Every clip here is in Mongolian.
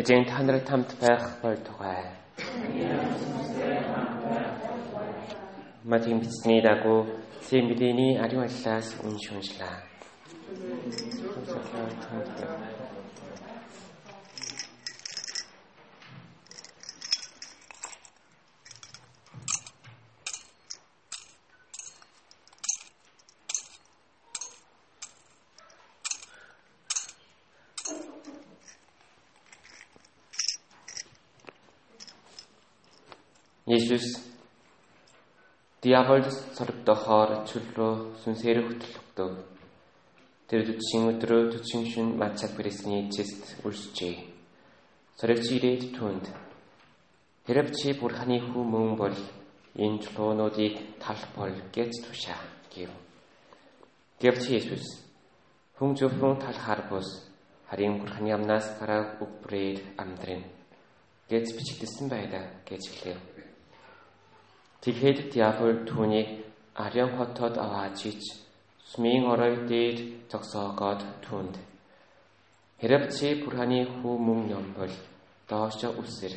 Эзэн та нарт хамт байх болтугай. Матин бичсний дагуу Сэмбидэний ариун аллаас унш уншлаа. Есүс диавол сорогдохоор чөл рүү сүнсээр хөтлөгдөв. Тэр төчийн өдрөө төчийн шин мацаг пресний эцэст үлсжээ. Сорогч ирээд түнд Хэрэг чи бурханы хүү мөн бол энэ чулуунуудыг талбол гэж тушаа гэв. Гэвч Есүс хүн зөвхөн талхаар бус харин бурханы амнаас гараа үгбрээд амьдрын гэж бичигдсэн байдаг гэж хэлэв. Тэгэхэд диавол түүнийг Ариан хотод аваад ич сүмийн орой дээр зогсоогоод түнд Хэрэг чи Бурханы хүү мөн юм бол доошо үсэр.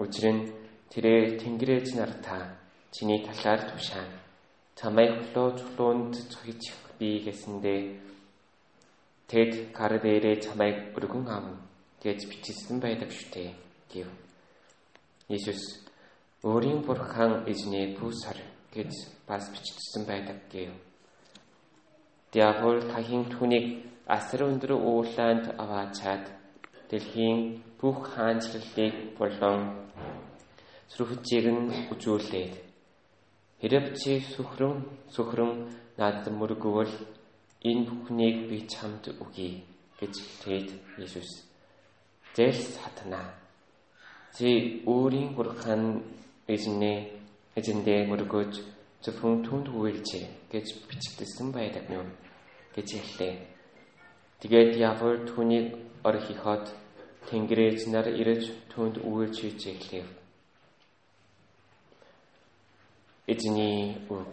Учир нь тэрээр тэнгэрээс нартаа чиний талаар тушаан. Чамайг хөлөө чулуунд цогж би гэсэндээ Тэд гар дээрээ чамайг өргөн ам гэж бичсэн байдаг шүү дээ. гэв. Иесус өөрийн бурхан эзний пүсар гэж бас бичсэн байдаг гэв. Диавол тахийн түүнийг асар өндөр уулаанд аваад чад дэлхийн бүх хаанчлалыг болон сүрхжийг нь үзүүлээд хэрэг чи сүхрэн сүхрэн над мөргөвөл энэ бүхнийг би чамд өгье гэж хэлээд Иесус зээл сатана чи өөрийн бурхан эзэнээ эзэндээ мөргөж зөвхөн түнд үйлчээ гэж бичигдсэн байдаг юм гэж хэллээ. Тэгээд Явор түүнийг орхиход Тэнгэрээс нар ирж түнд үйлч хийж эхлэв. Эзний үг.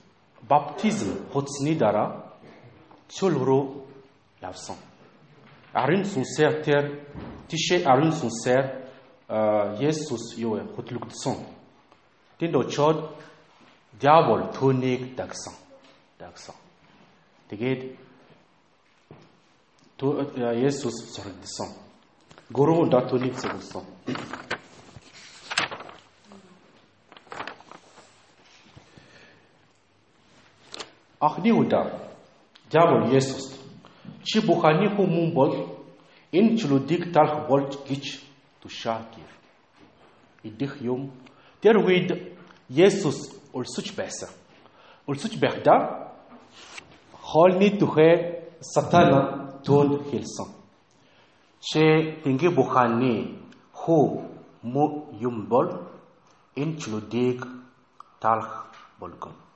баптизм хуцсны дараа чөл рүү явсан. Арын сүнсээр тэр тишээ арын сүнсээр Есүс юу? Хөтлөгдсөн. Тэнд очоод диавол түүнийг дагсан. Дагсан. Тэгээд Есүс сорогдсон. Гурван удаа түүнийг зөвлөсөн. Анхны удаа диавол Есүст чи бүханы хүмүүн бол энэ чөлөөдийг талах болж гэж тушаа гэв. Идэх юм тэр үед Есүс өлсөж байсан. Өлсөж байхдаа хоолны түхээ сатана түүнд хэлсэн. Чи тэнгэ бүханы хүү юм бол энэ чөлөөдийг талах болгоно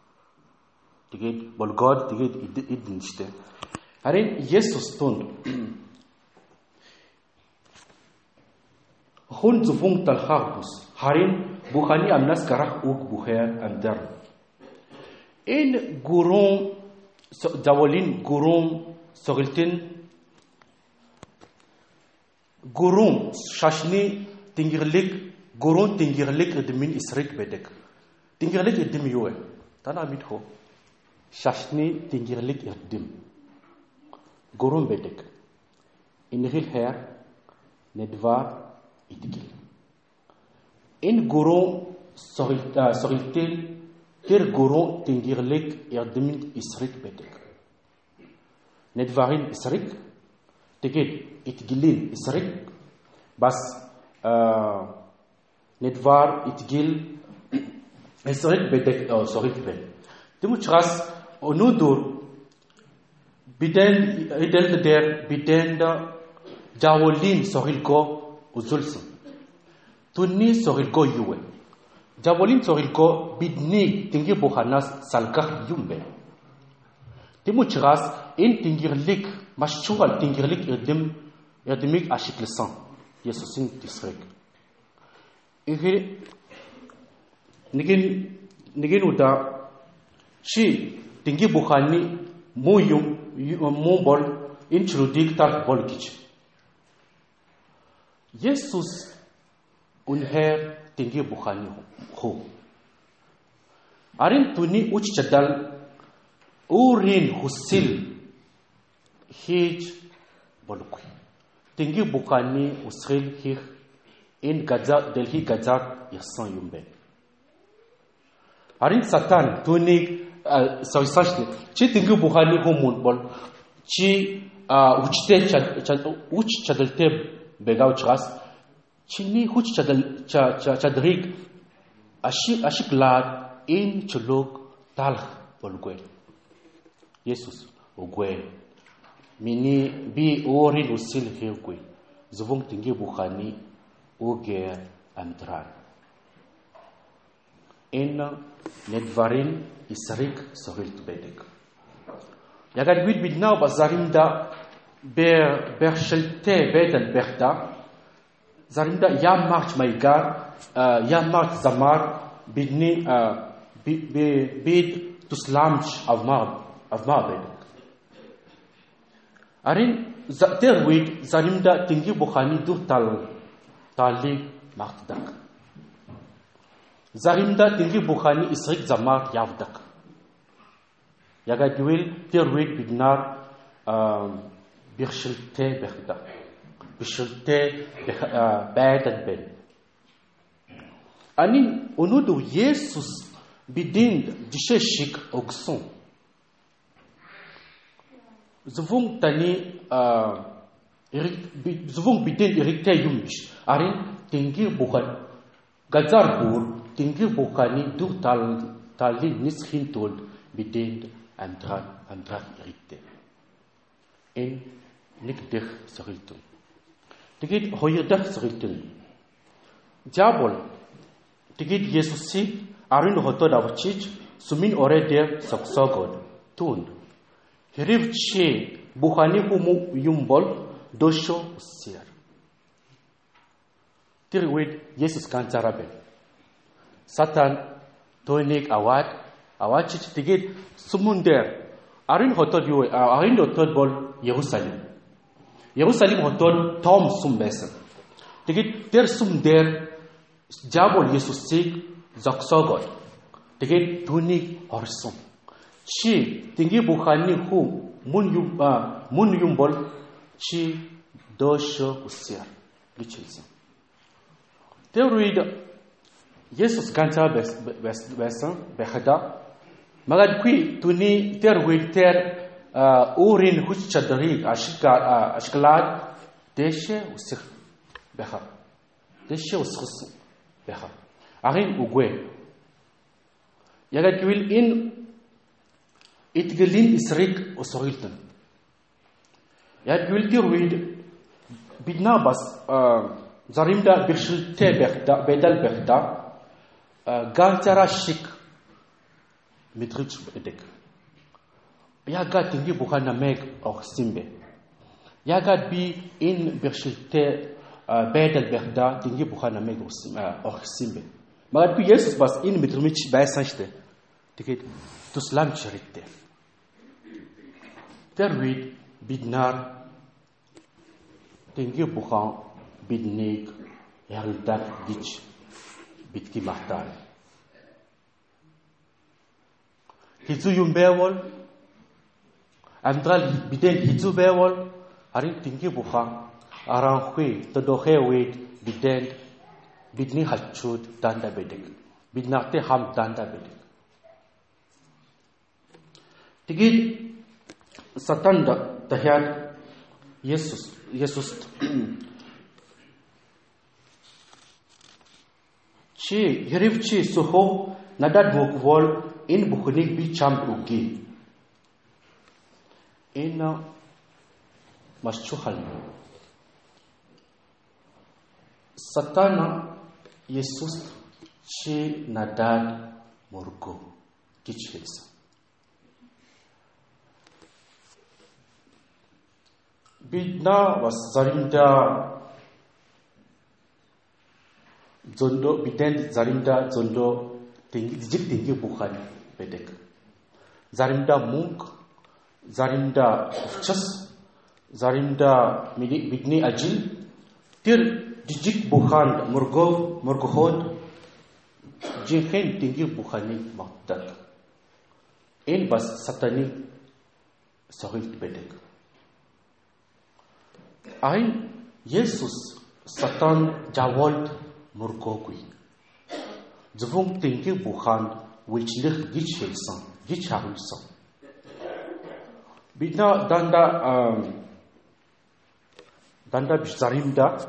Тэгээд болгоод тэгээд идэн штэ. Харин Есүс тунд хүн зөвхөн талхаар бус харин бүханы амнаас гарах үг бүхээр амьдар. Энэ гурван заволин гурван соголтын гурван шашны тэнгэрлэг гурван тэнгэрлэг эдмийн эсрэг байдаг. Тэнгэрлэг эдэм юу вэ? Танаа мэдхүү шашны тэнгэрлэг эрдэм гурван байдаг. Инхэл хайр, недва, итгэл. Энэ гурван сорилтын тэр гурван тэнгэрлэг эрдэмэнд эсрэг байдаг. Недварын эсрэг тэгээд itgilin isrik bas nedvar itgil isrik bedek sorry ben Тэмучраас өнөөдөр бидэн эдэл дээр бидэнд жаволин сохилго үзүүлсэн. Түнний сохилго юу вэ? Жаволин сохилго бидний тэнгийн буханаас салгах юм бэ? Тэмучраас энэ тэнгэрлэг маш чухал тэнгэрлэг эдэм эдэмийг ашигласан Есүсийн тесрэг. Ихэр нэгэн нэгэн удаа чи тэнгийн буханы муу юм муу бол энэ чрүүдийг тарах бол гэж. Есүс үнэхээр тэнгийн буханы хөө. Арин түүний үч чадал өөрийн хүсэл хийж болгүй. Тэнгийн буханы үсгэл хийх энэ газар дэлхий газар ясан юм бэ. Арин сатан түүнийг сойсаашны чи тэнгийн буханы хүмүүн бол чи хүчтэй үч чадалтай байгаа учраас чиний хүч чадал чадрыг ашиглаад энэ чөлөөг талах болгүй. Есүс үгүй. Миний би өөрийн үсэл хийхгүй. Зөвхөн тэнгийн буханы үгээр амьдрал. Энэ недварин эсрэг сохилт байдаг. Ягад бид биднаа базаримда бэр бэршилтэй байдаг бэрта заримда ямарч маягаар ямарч замаар бидний бид тусламж авмаар авмаар байдаг. Арин тэр үед заримда тэнги буханы дур тал талыг магтдаг. Заримда тэнги буханы эсрэг замаар явдаг. Ягаад гэвэл тэр үед бид нар бэршилтэй байдаг. Бэршилтэй байдаг байна. Ani өнөөдөр Есүс бидэнд жишээ шиг өгсөн. Зөвхөн таны зөвхөн бидэнд иргэтэй юм биш. Харин тэнгийн бухан газар бүр тэнгийн буханы дүр тал талын нисхийн тулд бидэнд амьдрал амьдрал иргэтэй. Энэ нэг дэх сохилтон. Тэгээд хоёр дахь сохилтон. Жабол тэгээд Есүсийг арын хотод авчиж сүмийн орой дээр согсоогод түн. Хэрэг чи буханы хүм юм бол дошо усяар. Тэр үед Есүс ганцаараа байна. Сатан тойныг аваад аваачиж тэгээд сүмүн дээр арын хотод юу арын хотод бол Иерусалим. Иерусалим хотод том сүм байсан. Тэгээд тэр сүм дээр Жабол Есүсийг зогсоогоод тэгээд түүнийг орсон. Чи тэнгийн буханы хүү мөн юм мөн юм бол чи дошо усяар гэж хэлсэн. Тэр үед Есүс ганцаа байсан байхада магадгүй түүний тэр үед тэр өөрийн хүч чадрыг ашиглаад дэше үсэх байха. Дэше үсгэсэн байха. Арын үгүй. Яг гэвэл энэ итгэлийн эсрэг усгилдан. Яг гэвэл тэр үед бид наа бас заримдаа бэршилтэй байхдаа байдал байхдаа ганцаараа шиг мэдрэж байдаг. Яагаад тэнгийн бухаа намайг огсон бэ? Яагаад би энэ бэршилтэй байдал байхдаа тэнгийн бухаа намайг огсон бэ? Магадгүй Есүс бас энэ мэдрэмж байсан шүү дээ. Тэгэхээр тусламж хэрэгтэй. Тэр үед бид нар тэнгийн бухаа биднийг ярилдаг гэж битгий магтаа. Хизүү юм байвал амьдрал бидэнд хизүү байвал харин тэнгийн бухаа аранхуй тодохэ үед бидэнд бидний хачууд дандаа байдаг. Бид нартай хамт дандаа байдаг. Тэгээд сатан дахиад 예수 예수 чи хэрвчи сухо надад муквол энэ бүхнийг би чамд өгье. Энэ маш чухал. Сатана Есүс чи надад мөргөө гэж хэлсэн. бид на бас заримдаа зөндөө бидэнд заримдаа зөндөө дижиг динги бухад байдаг. Заримдаа мөнгө, заримдаа өвчс, заримдаа бидний ажил тэр жижиг буханд мөргөө мөргөхөд жинхэнэ динги буханы магтдаг. Энэ бас сатаны сохилт байдаг. Айн Есүс сатан жаволд мөргөөгүй. Зөвхөн тэнхийг буханд үйлчлэх гэж хэлсэн, гэж харуулсан. Бид на данда данда биш заримдаа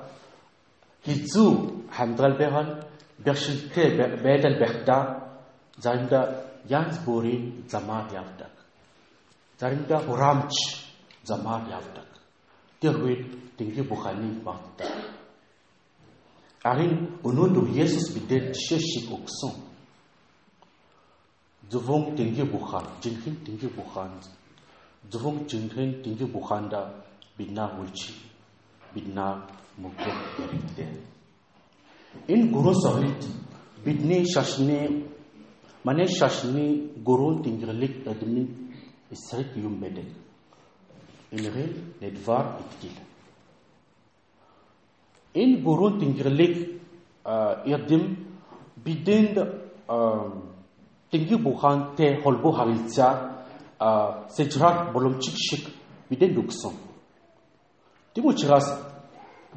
хизүү хамгаал байхад бэршилтэй байдал байхдаа заримдаа янз бүрийн замаар явдаг. Заримдаа хураамж замаар явдаг. Тэр үед тэнхи буханы багтдаг. Харин өнөөдөр Есүс бидэнд жишээ шиг өгсөн. Зөвхөн тэнхи бухан, жинхэнэ тэнхи бухан, зөвхөн жинхэнэ тэнхи буханда биднаа хүлч биднаа мөгөх хэрэгтэй. Энэ гурван сохилт бидний шашны манай шашны гурван тэнгэрлэг эдмийн эсрэг юм байдаг энэхэл недвар итгэл. Энэ гурван тэнгэрлэг эрдэм бидэнд тэнхи бухантай холбоо харилцаа сэжрах боломжийг шиг бидэнд өгсөн. Тэм учраас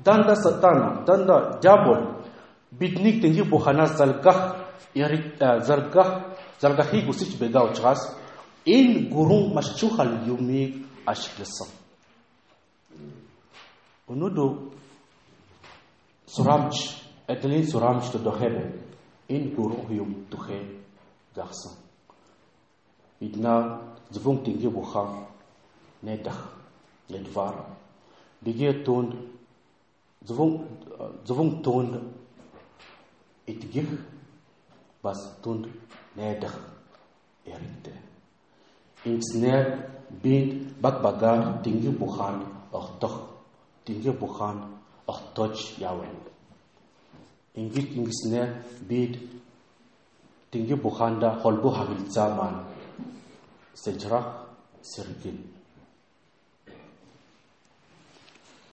данда сатан данда дьявол биднийг тэнхи буханаас залгах заргах заргахыг хүсэж байгаа учраас энэ гурван маш чухал юмыг ашигласан. Өнөөдөр сурамж эдлийн сурамж дохэр энэ гурван юм дөхөө загсан. Идна зөвхөн тэнгийн бухан нэдах нэдвар бигээ түнд зөвхөн зөвхөн түнд итгэх бас түнд найдах яригтэй. Ингэснээр бид баг багаар тэнгийн бухаанд огтох тэнгийн бухаанд огтож явна. Ингээд ингэснээр бид тэнгийн бухаанда холбоо харилцаа маань сэлжрах сэргэн